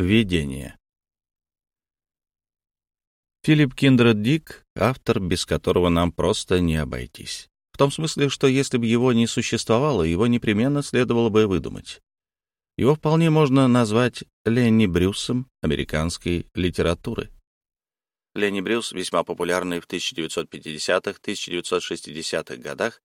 Введение. Филипп Киндред Дик — автор, без которого нам просто не обойтись. В том смысле, что если бы его не существовало, его непременно следовало бы выдумать. Его вполне можно назвать Ленни Брюсом американской литературы. Ленни Брюс, весьма популярный в 1950-1960-х годах,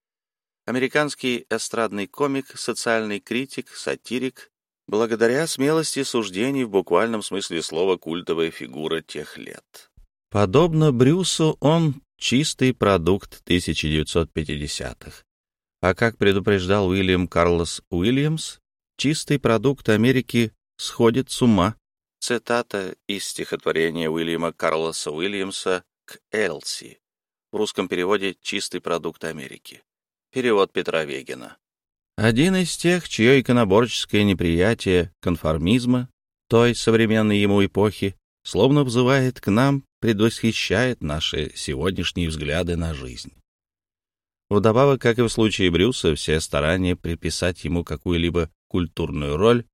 американский эстрадный комик, социальный критик, сатирик, благодаря смелости суждений в буквальном смысле слова культовая фигура тех лет. Подобно Брюсу, он чистый продукт 1950-х. А как предупреждал Уильям Карлос Уильямс, чистый продукт Америки сходит с ума. Цитата из стихотворения Уильяма Карлоса Уильямса к Элси. В русском переводе «Чистый продукт Америки». Перевод Петра Вегина. Один из тех, чье иконоборческое неприятие конформизма той современной ему эпохи словно взывает к нам, предвосхищает наши сегодняшние взгляды на жизнь. Вдобавок, как и в случае Брюса, все старания приписать ему какую-либо культурную роль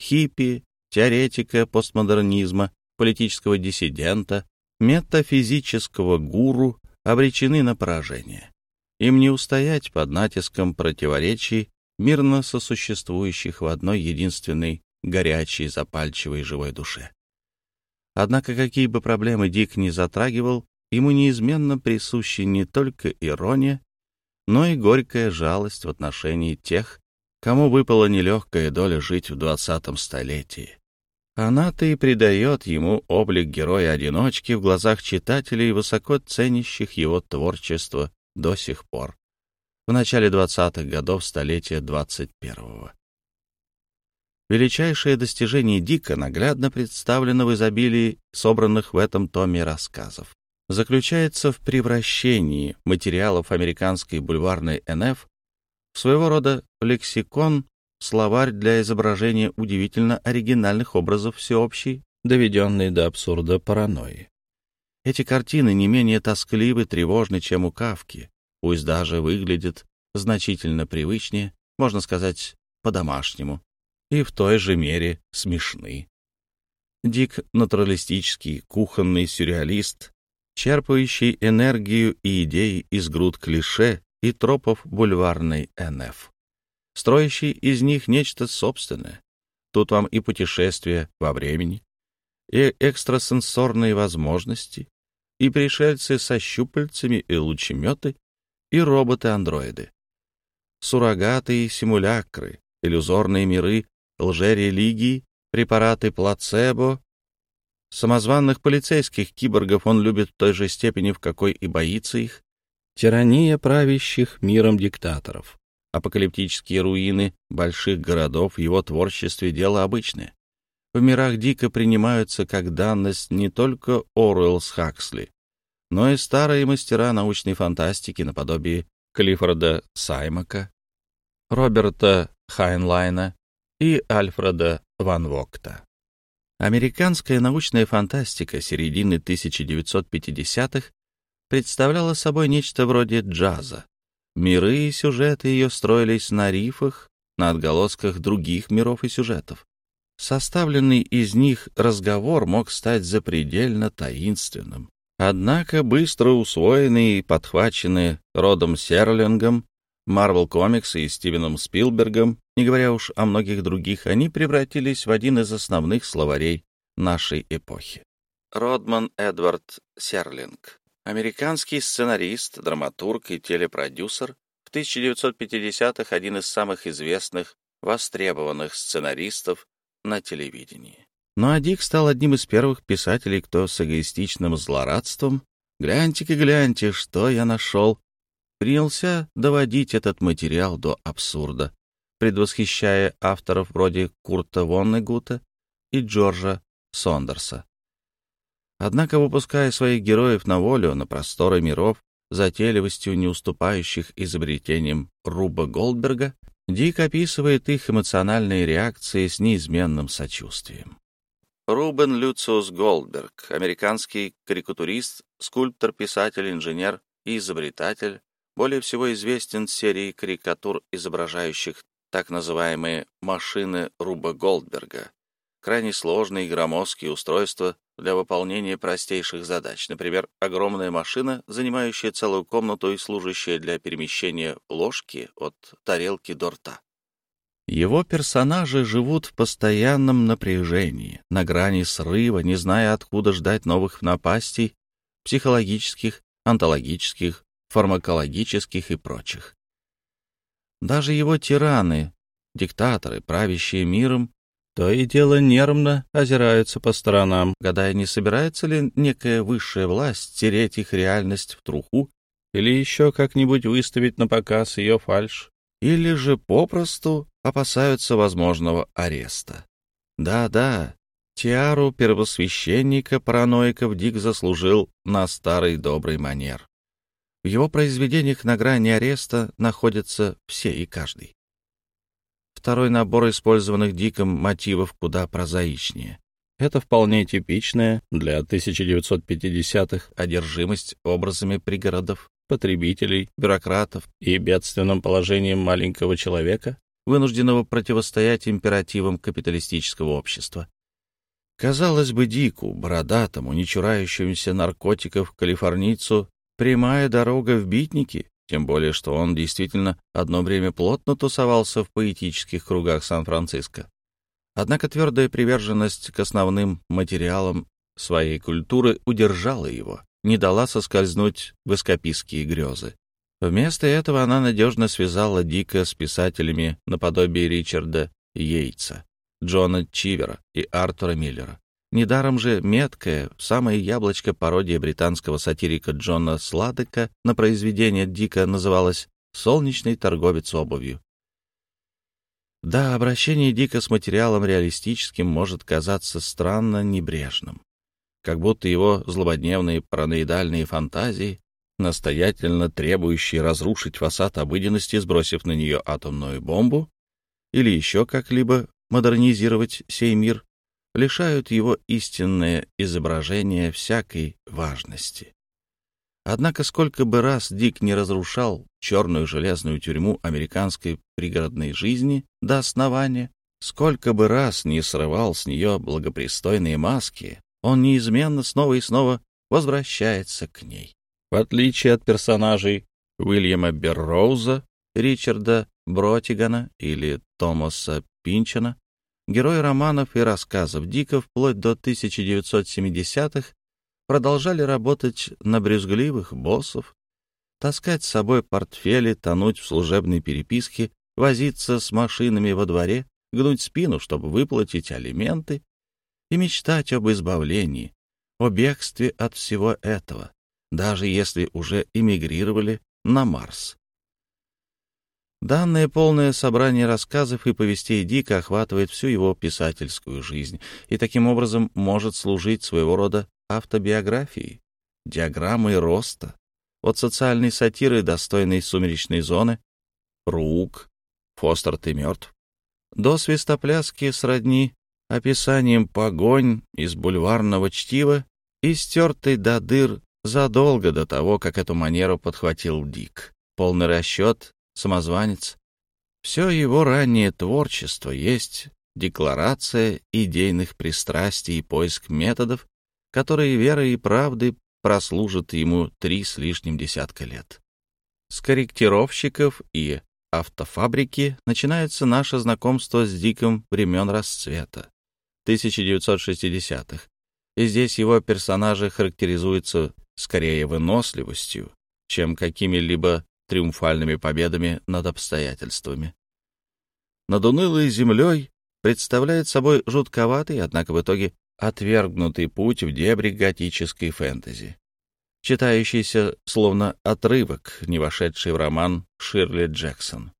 хиппи, теоретика постмодернизма, политического диссидента, метафизического гуру обречены на поражение. Им не устоять под натиском противоречий мирно сосуществующих в одной единственной горячей, запальчивой живой душе. Однако какие бы проблемы Дик не затрагивал, ему неизменно присущи не только ирония, но и горькая жалость в отношении тех, кому выпала нелегкая доля жить в двадцатом столетии. Она-то и придает ему облик героя-одиночки в глазах читателей, высоко ценящих его творчество до сих пор в начале 20-х годов столетия 21-го. Величайшее достижение Дика наглядно представлено в изобилии собранных в этом томе рассказов. Заключается в превращении материалов американской бульварной НФ в своего рода лексикон, словарь для изображения удивительно оригинальных образов всеобщей, доведенной до абсурда паранойи. Эти картины не менее тоскливы, тревожны, чем у Кавки, пусть даже выглядят значительно привычнее, можно сказать, по-домашнему, и в той же мере смешны. Дик — натуралистический, кухонный сюрреалист, черпающий энергию и идеи из груд клише и тропов бульварной НФ, строящий из них нечто собственное. Тут вам и путешествия во времени, и экстрасенсорные возможности, и пришельцы со щупальцами и лучеметы, и роботы-андроиды. Суррогаты и симулякры, иллюзорные миры, лжерелигии, препараты плацебо. Самозванных полицейских киборгов он любит в той же степени, в какой и боится их. Тирания правящих миром диктаторов. Апокалиптические руины больших городов в его творчестве — дело обычное. В мирах дико принимаются как данность не только Оруэлл с Хаксли, но и старые мастера научной фантастики наподобие Клиффорда Саймака, Роберта Хайнлайна и Альфреда Ван Вокта. Американская научная фантастика середины 1950-х представляла собой нечто вроде джаза. Миры и сюжеты ее строились на рифах, на отголосках других миров и сюжетов. Составленный из них разговор мог стать запредельно таинственным, Однако быстро усвоенные и подхваченные Родом Серлингом, Marvel Comics и Стивеном Спилбергом, не говоря уж о многих других, они превратились в один из основных словарей нашей эпохи. Родман Эдвард Серлинг, американский сценарист, драматург и телепродюсер, в 1950-х один из самых известных, востребованных сценаристов на телевидении. Ну а Дик стал одним из первых писателей, кто с эгоистичным злорадством «Гляньте-ка, гляньте, что я нашел!» принялся доводить этот материал до абсурда, предвосхищая авторов вроде Курта Воннегута и Джорджа Сондерса. Однако, выпуская своих героев на волю, на просторы миров, затейливостью не уступающих изобретениям Руба Голдберга, Дик описывает их эмоциональные реакции с неизменным сочувствием. Рубен Люциус Голдберг, американский карикатурист, скульптор, писатель, инженер и изобретатель, более всего известен серией карикатур, изображающих так называемые «машины Руба Голдберга», крайне сложные громоздкие устройства для выполнения простейших задач, например, огромная машина, занимающая целую комнату и служащая для перемещения ложки от тарелки до рта. Его персонажи живут в постоянном напряжении, на грани срыва, не зная, откуда ждать новых напастей, психологических, онтологических, фармакологических и прочих. Даже его тираны, диктаторы, правящие миром, то и дело нервно озираются по сторонам, гадая, не собирается ли некая высшая власть стереть их реальность в труху или еще как-нибудь выставить на показ ее фальшь, или же попросту опасаются возможного ареста. Да-да, тиару первосвященника-параноиков Дик заслужил на старый добрый манер. В его произведениях на грани ареста находятся все и каждый. Второй набор использованных Диком мотивов куда прозаичнее. Это вполне типичная для 1950-х одержимость образами пригородов, потребителей, бюрократов и бедственным положением маленького человека, вынужденного противостоять императивам капиталистического общества. Казалось бы, Дику, бородатому, не чурающемуся наркотиков калифорнийцу, прямая дорога в битники, тем более, что он действительно одно время плотно тусовался в поэтических кругах Сан-Франциско. Однако твердая приверженность к основным материалам своей культуры удержала его, не дала соскользнуть в эскапистские грезы. Вместо этого она надежно связала Дика с писателями наподобие Ричарда Йейтса, Джона Чивера и Артура Миллера. Недаром же меткая, самое яблочко пародия британского сатирика Джона Сладека на произведение Дика называлась «Солнечный торговец обувью». Да, обращение Дика с материалом реалистическим может казаться странно небрежным, как будто его злободневные параноидальные фантазии, настоятельно требующие разрушить фасад обыденности, сбросив на нее атомную бомбу, или еще как-либо модернизировать сей мир, лишают его истинное изображение всякой важности. Однако сколько бы раз Дик не разрушал черную железную тюрьму американской пригородной жизни до основания, сколько бы раз не срывал с нее благопристойные маски, он неизменно снова и снова возвращается к ней. В отличие от персонажей Уильяма Берроуза, Ричарда Бротигана или Томаса Пинчена, Герои романов и рассказов Дика вплоть до 1970-х продолжали работать на брюзгливых боссов, таскать с собой портфели, тонуть в служебной переписке, возиться с машинами во дворе, гнуть спину, чтобы выплатить алименты, и мечтать об избавлении, о бегстве от всего этого, даже если уже эмигрировали на Марс. Данное полное собрание рассказов и повестей Дика охватывает всю его писательскую жизнь и таким образом может служить своего рода автобиографией, диаграммой роста, от социальной сатиры, достойной сумеречной зоны, рук, Фостер ты мертв, до свистопляски сродни описанием погонь из бульварного чтива и стертой до дыр задолго до того, как эту манеру подхватил Дик. Полный расчет самозванец. Все его раннее творчество есть декларация идейных пристрастий и поиск методов, которые верой и правдой прослужат ему три с лишним десятка лет. С корректировщиков и автофабрики начинается наше знакомство с Диком времен расцвета, 1960-х, и здесь его персонажи характеризуются скорее выносливостью, чем какими-либо триумфальными победами над обстоятельствами. Над унылой землей представляет собой жутковатый, однако в итоге отвергнутый путь в дебри готической фэнтези, читающийся словно отрывок, не вошедший в роман Ширли Джексон.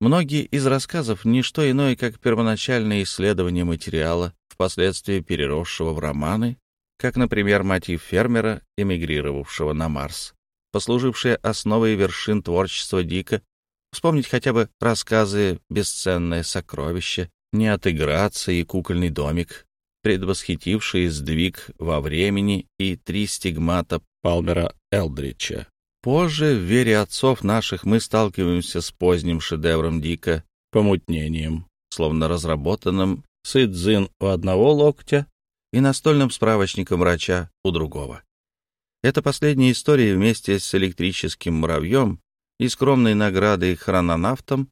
Многие из рассказов — не что иное, как первоначальное исследование материала, впоследствии переросшего в романы, как, например, мотив фермера, эмигрировавшего на Марс, послужившие основой вершин творчества Дика, вспомнить хотя бы рассказы «Бесценное сокровище», «Не отыграться» и «Кукольный домик», предвосхитившие сдвиг во времени и три стигмата Палмера Элдрича. Позже, в вере отцов наших, мы сталкиваемся с поздним шедевром Дика «Помутнением», словно разработанным сыдзин у одного локтя и настольным справочником врача у другого. Эта последняя история вместе с электрическим муравьем и скромной наградой хрононавтом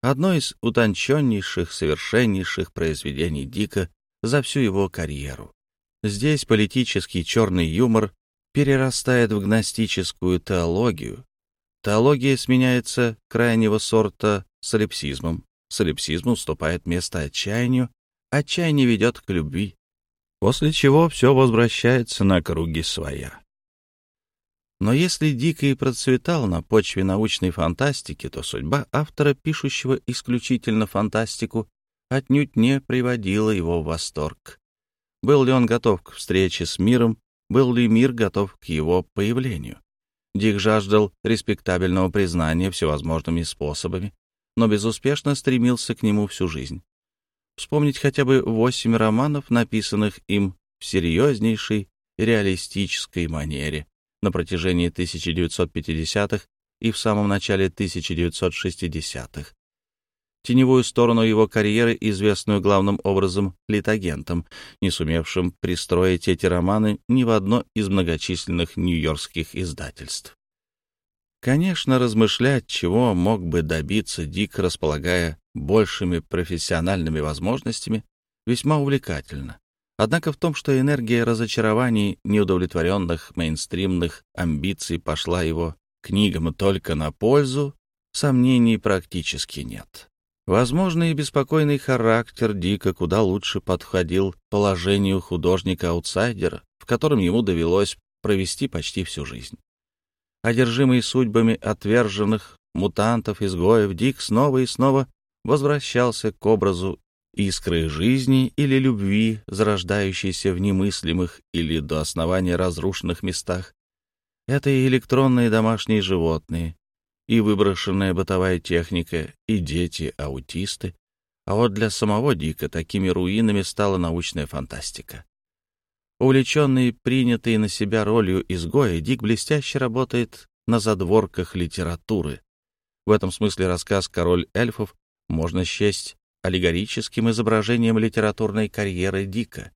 одно из утонченнейших, совершеннейших произведений Дика за всю его карьеру. Здесь политический черный юмор перерастает в гностическую теологию. Теология сменяется крайнего сорта солипсизмом. Солипсизм уступает место отчаянию, отчаяние ведет к любви, после чего все возвращается на круги своя. Но если Дик и процветал на почве научной фантастики, то судьба автора, пишущего исключительно фантастику, отнюдь не приводила его в восторг. Был ли он готов к встрече с миром, был ли мир готов к его появлению? Дик жаждал респектабельного признания всевозможными способами, но безуспешно стремился к нему всю жизнь. Вспомнить хотя бы восемь романов, написанных им в серьезнейшей реалистической манере, на протяжении 1950-х и в самом начале 1960-х. Теневую сторону его карьеры, известную главным образом литагентом, не сумевшим пристроить эти романы ни в одно из многочисленных нью-йоркских издательств. Конечно, размышлять, чего мог бы добиться Дик, располагая большими профессиональными возможностями, весьма увлекательно. Однако в том, что энергия разочарований, неудовлетворенных мейнстримных амбиций пошла его книгам только на пользу, сомнений практически нет. Возможно, и беспокойный характер Дика куда лучше подходил положению художника-аутсайдера, в котором ему довелось провести почти всю жизнь. Одержимый судьбами отверженных мутантов-изгоев, Дик снова и снова возвращался к образу искры жизни или любви, зарождающейся в немыслимых или до основания разрушенных местах. Это и электронные домашние животные, и выброшенная бытовая техника, и дети-аутисты. А вот для самого Дика такими руинами стала научная фантастика. Увлеченный принятый на себя ролью изгоя, Дик блестяще работает на задворках литературы. В этом смысле рассказ «Король эльфов» можно счесть аллегорическим изображением литературной карьеры Дика.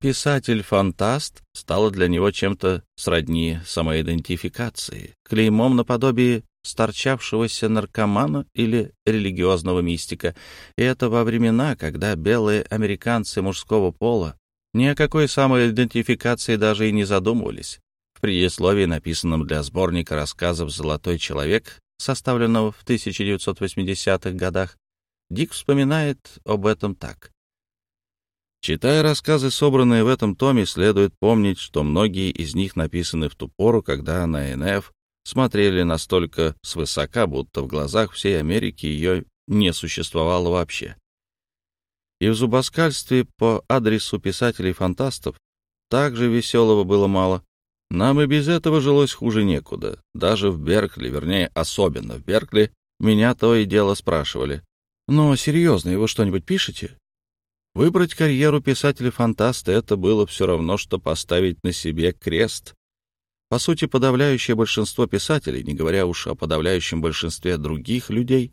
Писатель-фантаст стало для него чем-то сродни самоидентификации, клеймом наподобие сторчавшегося наркомана или религиозного мистика, и это во времена, когда белые американцы мужского пола ни о какой самоидентификации даже и не задумывались. В предисловии, написанном для сборника рассказов «Золотой человек», составленного в 1980-х годах, Дик вспоминает об этом так. Читая рассказы, собранные в этом томе, следует помнить, что многие из них написаны в ту пору, когда на НФ смотрели настолько свысока, будто в глазах всей Америки ее не существовало вообще. И в зубоскальстве по адресу писателей-фантастов также веселого было мало. Нам и без этого жилось хуже некуда. Даже в Беркли, вернее, особенно в Беркли, меня то и дело спрашивали, но серьезно, вы что-нибудь пишете? Выбрать карьеру писателя-фантаста — это было все равно, что поставить на себе крест. По сути, подавляющее большинство писателей, не говоря уж о подавляющем большинстве других людей,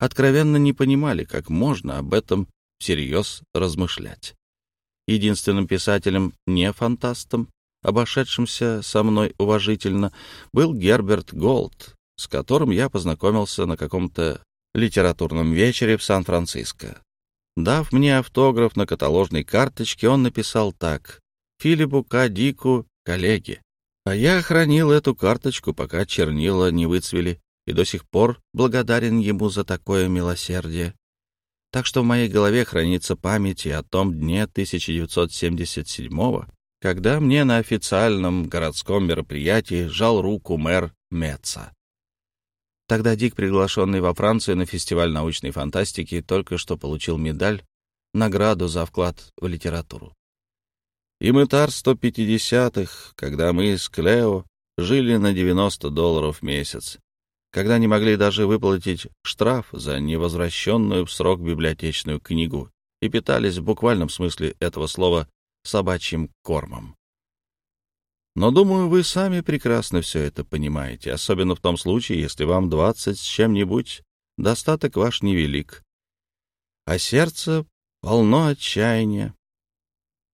откровенно не понимали, как можно об этом всерьез размышлять. Единственным писателем, не фантастом, обошедшимся со мной уважительно, был Герберт Голд, с которым я познакомился на каком-то литературном вечере в Сан-Франциско. Дав мне автограф на каталожной карточке, он написал так «Филиппу К. Дику, коллеге». А я хранил эту карточку, пока чернила не выцвели, и до сих пор благодарен ему за такое милосердие. Так что в моей голове хранится память и о том дне 1977-го, когда мне на официальном городском мероприятии жал руку мэр Меца. Тогда Дик, приглашенный во Францию на фестиваль научной фантастики, только что получил медаль, награду за вклад в литературу. И мытар 150-х, когда мы с Клео жили на 90 долларов в месяц, когда не могли даже выплатить штраф за невозвращенную в срок библиотечную книгу и питались в буквальном смысле этого слова собачьим кормом. Но, думаю, вы сами прекрасно все это понимаете, особенно в том случае, если вам двадцать с чем-нибудь, достаток ваш невелик. А сердце полно отчаяния.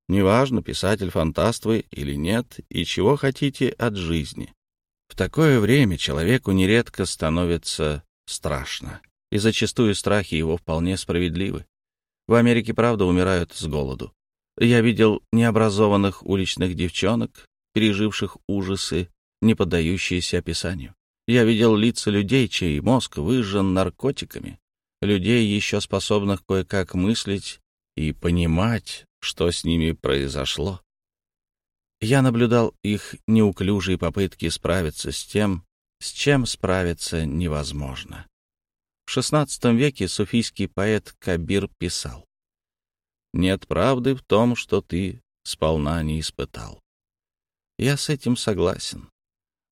Неважно, писатель-фантаст вы или нет, и чего хотите от жизни. В такое время человеку нередко становится страшно, и зачастую страхи его вполне справедливы. В Америке, правда, умирают с голоду. Я видел необразованных уличных девчонок, переживших ужасы, не поддающиеся описанию. Я видел лица людей, чей мозг выжжен наркотиками, людей, еще способных кое-как мыслить и понимать, что с ними произошло. Я наблюдал их неуклюжие попытки справиться с тем, с чем справиться невозможно. В XVI веке суфийский поэт Кабир писал «Нет правды в том, что ты сполна не испытал». Я с этим согласен.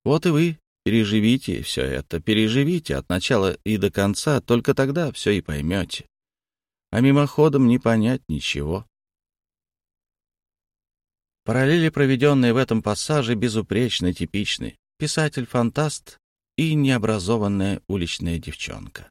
Вот и вы переживите все это, переживите от начала и до конца, только тогда все и поймете. А мимоходом не понять ничего. Параллели, проведенные в этом пассаже, безупречно типичны. Писатель-фантаст и необразованная уличная девчонка.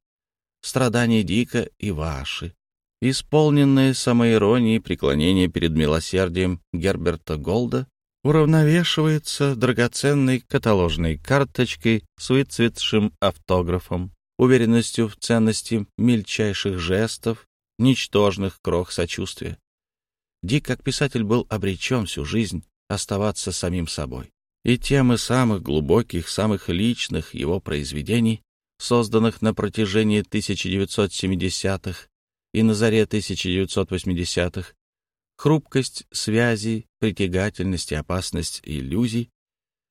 Страдания Дика и ваши. Исполненные самоиронии преклонение перед милосердием Герберта Голда уравновешивается драгоценной каталожной карточкой с выцветшим автографом, уверенностью в ценности мельчайших жестов, ничтожных крох сочувствия. Дик, как писатель, был обречен всю жизнь оставаться самим собой. И темы самых глубоких, самых личных его произведений, созданных на протяжении 1970-х и на заре 1980-х, хрупкость связей, притягательность и опасность иллюзий,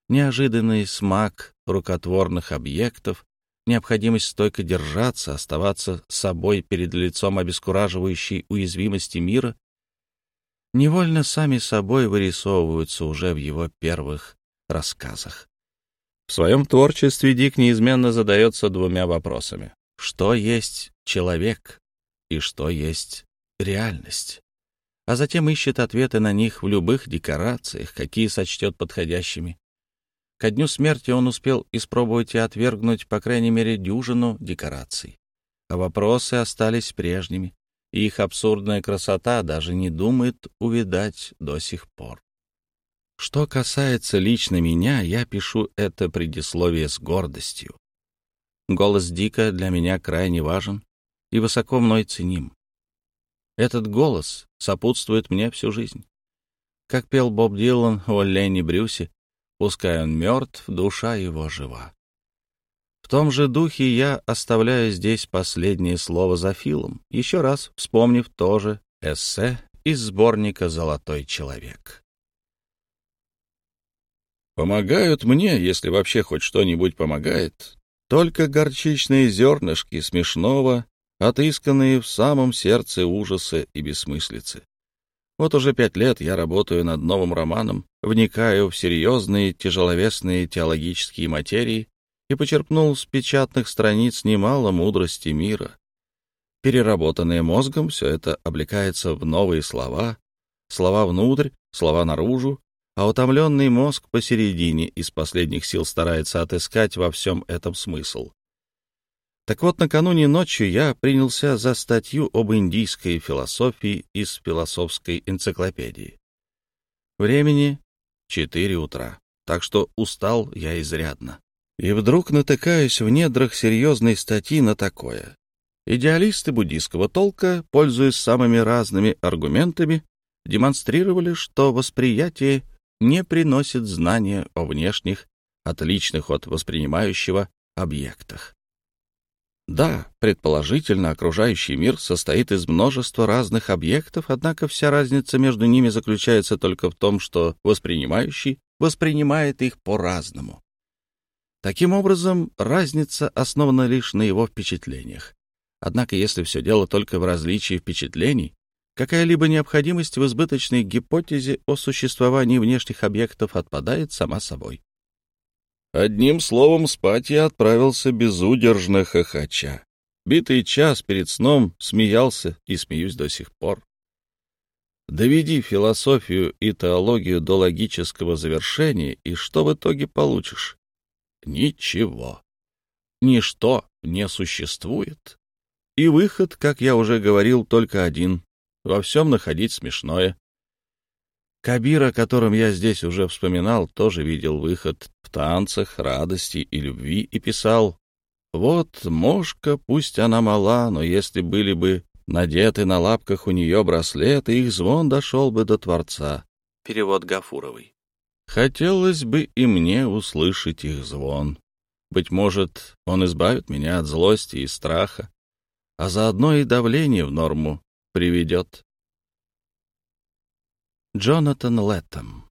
неожиданный смак рукотворных объектов, необходимость стойко держаться, оставаться собой перед лицом обескураживающей уязвимости мира невольно сами собой вырисовываются уже в его первых рассказах. В своем творчестве Дик неизменно задается двумя вопросами. Что есть человек и что есть реальность? А затем ищет ответы на них в любых декорациях, какие сочтет подходящими. Ко дню смерти он успел испробовать и отвергнуть, по крайней мере, дюжину декораций. А вопросы остались прежними и их абсурдная красота даже не думает увидать до сих пор. Что касается лично меня, я пишу это предисловие с гордостью. Голос Дика для меня крайне важен и высоко мной ценим. Этот голос сопутствует мне всю жизнь. Как пел Боб Дилан о Ленни Брюсе, пускай он мертв, душа его жива. В том же духе я оставляю здесь последнее слово за Филом, еще раз вспомнив тоже эссе из сборника «Золотой человек». Помогают мне, если вообще хоть что-нибудь помогает, только горчичные зернышки смешного, отысканные в самом сердце ужаса и бессмыслицы. Вот уже пять лет я работаю над новым романом, вникаю в серьезные тяжеловесные теологические материи, и почерпнул с печатных страниц немало мудрости мира. Переработанное мозгом, все это облекается в новые слова, слова внутрь, слова наружу, а утомленный мозг посередине из последних сил старается отыскать во всем этом смысл. Так вот, накануне ночью я принялся за статью об индийской философии из философской энциклопедии. Времени — четыре утра, так что устал я изрядно. И вдруг натыкаюсь в недрах серьезной статьи на такое. Идеалисты буддийского толка, пользуясь самыми разными аргументами, демонстрировали, что восприятие не приносит знания о внешних, отличных от воспринимающего, объектах. Да, предположительно, окружающий мир состоит из множества разных объектов, однако вся разница между ними заключается только в том, что воспринимающий воспринимает их по-разному. Таким образом, разница основана лишь на его впечатлениях. Однако, если все дело только в различии впечатлений, какая-либо необходимость в избыточной гипотезе о существовании внешних объектов отпадает сама собой. Одним словом, спать я отправился безудержно хохоча. Битый час перед сном смеялся и смеюсь до сих пор. Доведи философию и теологию до логического завершения, и что в итоге получишь? Ничего. Ничто не существует. И выход, как я уже говорил, только один во всем находить смешное. Кабир, о котором я здесь уже вспоминал, тоже видел выход в танцах, радости и любви и писал «Вот мошка, пусть она мала, но если были бы надеты на лапках у нее браслеты, их звон дошел бы до Творца». Перевод Гафуровой. Хотелось бы и мне услышать их звон. Быть может, он избавит меня от злости и страха, а заодно и давление в норму приведет. Джонатан Лэттем